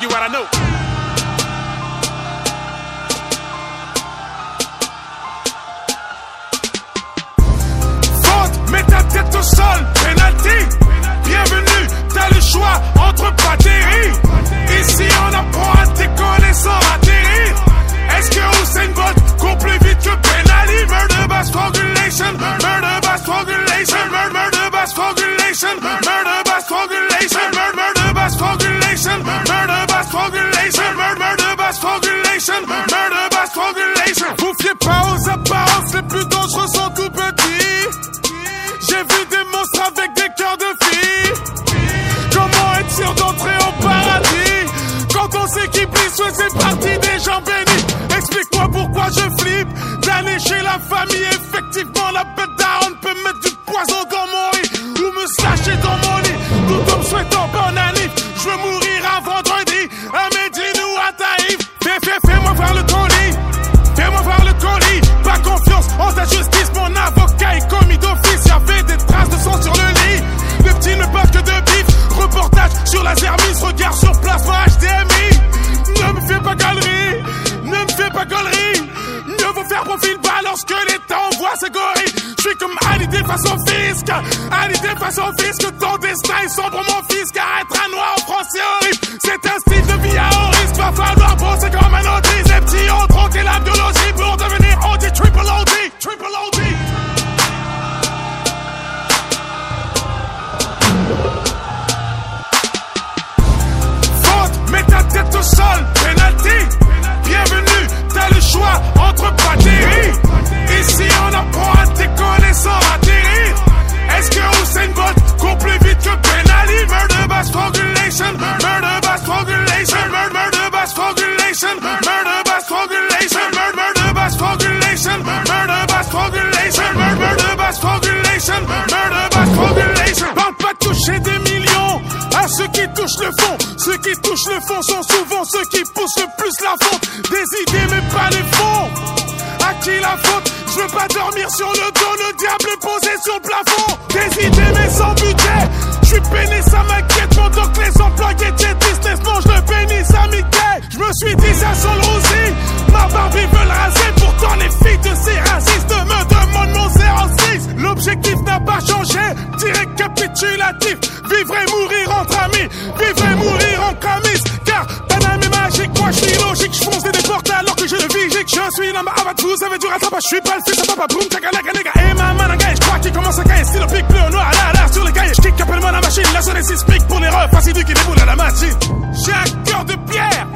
Muggy, what I know. Sait qui glisse, ouais, c'est parti des gens bénis. Explique-moi pourquoi je flippe d'aller chez la famille. Effectivement, la bête Faire profil bas lorsque l'État envoie ses gorilles. Je suis comme Hallyday face au fisc. Hallyday face au fisc. Ton destin est sombre, mon fils. Car être un noir en France, c'est horrible. C'est un style de vie à haut risque. Va falloir bosser comme un autiste. Les petits ont troqué la biologie pour devenir OD. Triple OD. Triple OD. Faute, mets ta tête au sol, penalty. Bienvenue, t'as le choix Ici on apprend à décoller sans atterrir. Est-ce que Usain Bolt court plus vite que Ben Ali? Murder by strangulation, murder by strangulation, murder, murder by strangulation, murder by strangulation, murder, murder by strangulation, murder by strangulation, murder, by murder by. Parle pas toucher des millions à ceux qui touchent le fond. Ceux qui touchent le fond sont souvent ceux qui poussent le plus la faute. Des idées mais pas les fonds. Je veux pas dormir sur le dos, le diable posé sur le plafond. Des idées mais sans budget. Je suis peiné, ça m'inquiète. Ma vous avez du rattrapage. Je suis pas le fils de papa. Boum, takalaka, nigga. Et ma mananga. Je crois qu'il commence à cailler. Style pic bleu, noir, là, là, sur les cahiers. Je kick, appelle-moi la machine. La sonne s'explique pour les refs. Facile qui déboule à la machine. J'ai un cœur de pierre.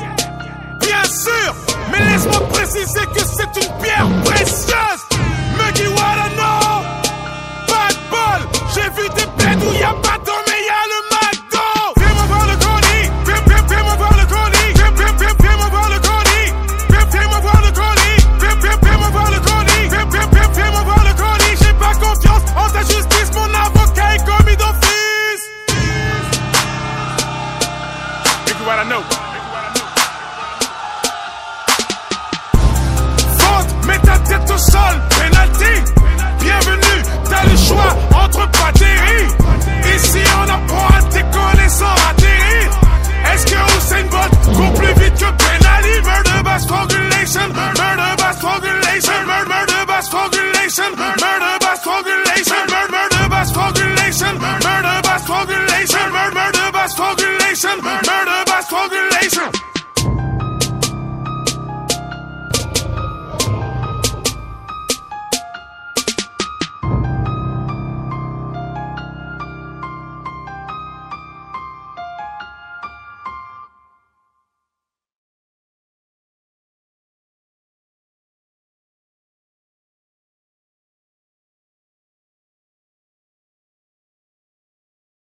Bien sûr. Mais laisse-moi préciser que c'est une pierre précieuse. what I know. Vente, mets ta tête au sol.